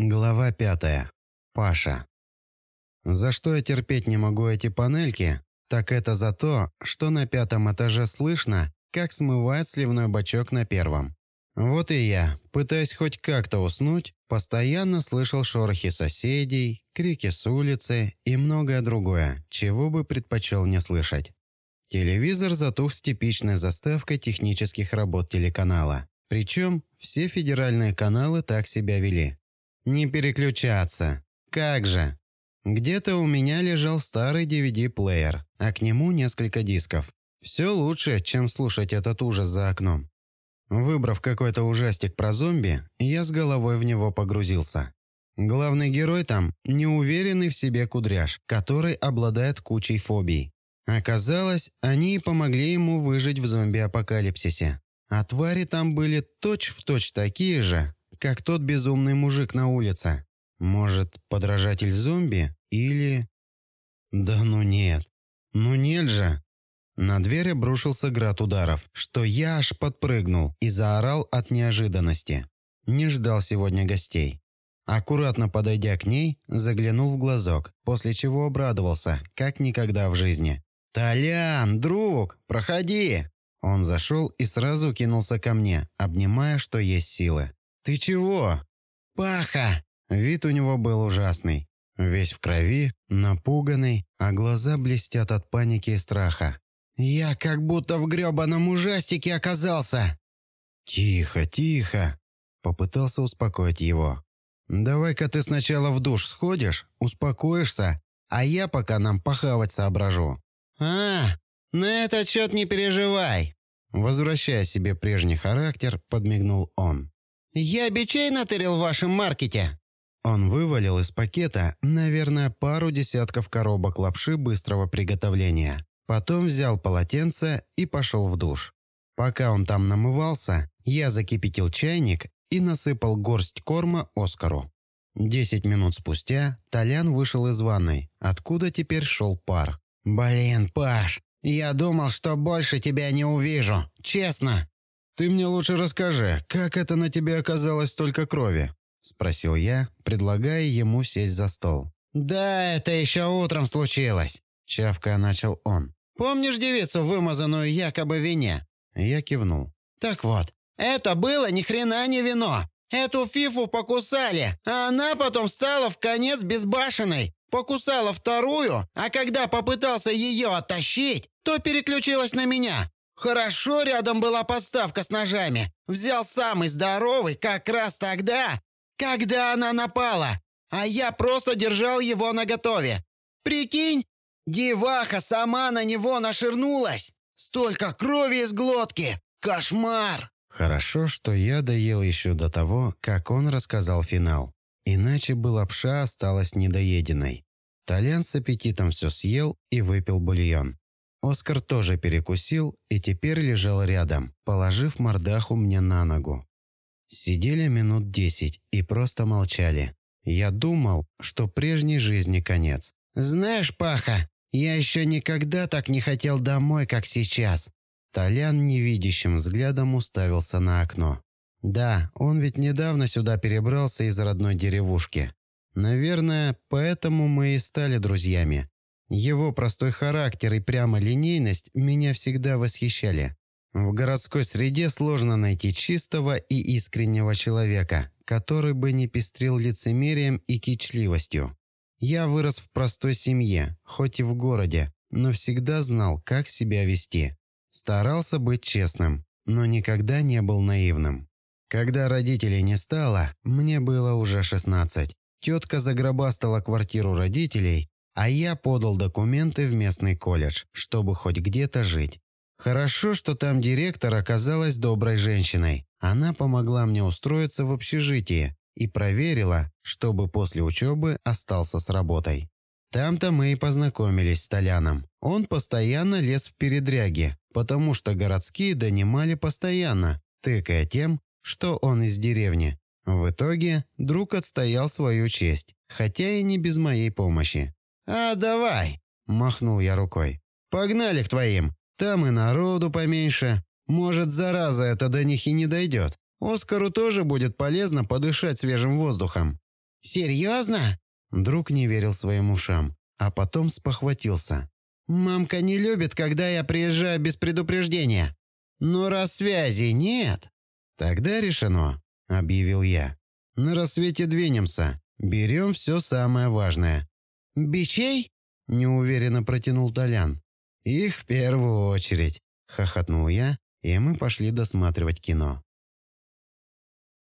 Глава пятая. Паша. За что я терпеть не могу эти панельки, так это за то, что на пятом этаже слышно, как смывает сливной бачок на первом. Вот и я, пытаясь хоть как-то уснуть, постоянно слышал шорохи соседей, крики с улицы и многое другое, чего бы предпочел не слышать. Телевизор затух с типичной заставкой технических работ телеканала. Причем все федеральные каналы так себя вели. Не переключаться. Как же? Где-то у меня лежал старый DVD-плеер, а к нему несколько дисков. Все лучше, чем слушать этот ужас за окном. Выбрав какой-то ужастик про зомби, я с головой в него погрузился. Главный герой там – неуверенный в себе кудряш, который обладает кучей фобий. Оказалось, они помогли ему выжить в зомби-апокалипсисе. А твари там были точь-в-точь точь такие же, как тот безумный мужик на улице. Может, подражатель зомби или... Да ну нет. Ну нет же. На дверь обрушился град ударов, что я аж подпрыгнул и заорал от неожиданности. Не ждал сегодня гостей. Аккуратно подойдя к ней, заглянул в глазок, после чего обрадовался, как никогда в жизни. «Толян, друг, проходи!» Он зашел и сразу кинулся ко мне, обнимая, что есть силы. «Ты чего?» «Паха!» Вид у него был ужасный. Весь в крови, напуганный, а глаза блестят от паники и страха. «Я как будто в грёбаном ужастике оказался!» «Тихо, тихо!» Попытался успокоить его. «Давай-ка ты сначала в душ сходишь, успокоишься, а я пока нам похавать соображу». «А, на этот счет не переживай!» Возвращая себе прежний характер, подмигнул он. «Я бичей натырил в вашем маркете!» Он вывалил из пакета, наверное, пару десятков коробок лапши быстрого приготовления. Потом взял полотенце и пошел в душ. Пока он там намывался, я закипятил чайник и насыпал горсть корма Оскару. Десять минут спустя Толян вышел из ванной, откуда теперь шел пар. «Блин, Паш, я думал, что больше тебя не увижу, честно!» «Ты мне лучше расскажи, как это на тебе оказалось столько крови?» – спросил я, предлагая ему сесть за стол. «Да, это еще утром случилось», – чавкая начал он. «Помнишь девицу, вымазанную якобы вине?» Я кивнул. «Так вот, это было ни хрена не вино. Эту фифу покусали, а она потом стала в конец безбашенной. Покусала вторую, а когда попытался ее оттащить, то переключилась на меня. Хорошо рядом была подставка с ножами. Взял самый здоровый как раз тогда, когда она напала, а я просто держал его наготове. Прикинь, деваха сама на него наширнулась. Столько крови из глотки. Кошмар. Хорошо, что я доел еще до того, как он рассказал финал. Иначе бы лапша осталась недоеденной. Толян с аппетитом все съел и выпил бульон. Оскар тоже перекусил и теперь лежал рядом, положив мордаху мне на ногу. Сидели минут десять и просто молчали. Я думал, что прежней жизни конец. «Знаешь, Паха, я еще никогда так не хотел домой, как сейчас». Толян невидящим взглядом уставился на окно. «Да, он ведь недавно сюда перебрался из родной деревушки. Наверное, поэтому мы и стали друзьями. Его простой характер и прямолинейность меня всегда восхищали. В городской среде сложно найти чистого и искреннего человека, который бы не пестрил лицемерием и кичливостью. Я вырос в простой семье, хоть и в городе, но всегда знал, как себя вести. Старался быть честным, но никогда не был наивным. Когда родителей не стало, мне было уже 16. Тетка загробастала квартиру родителей, а я подал документы в местный колледж, чтобы хоть где-то жить. Хорошо, что там директор оказалась доброй женщиной. Она помогла мне устроиться в общежитие и проверила, чтобы после учебы остался с работой. Там-то мы и познакомились с Толяном. Он постоянно лез в передряги, потому что городские донимали постоянно, тыкая тем, что он из деревни. В итоге друг отстоял свою честь, хотя и не без моей помощи. «А давай!» – махнул я рукой. «Погнали к твоим! Там и народу поменьше. Может, зараза это до них и не дойдет. Оскару тоже будет полезно подышать свежим воздухом». Серьезно?» Друг не верил своим ушам, а потом спохватился. «Мамка не любит, когда я приезжаю без предупреждения. Но раз связи нет...» «Тогда решено», — объявил я. «На рассвете двинемся. Берем все самое важное». «Бичей?» — неуверенно протянул Толян. «Их в первую очередь», — хохотнул я, и мы пошли досматривать кино.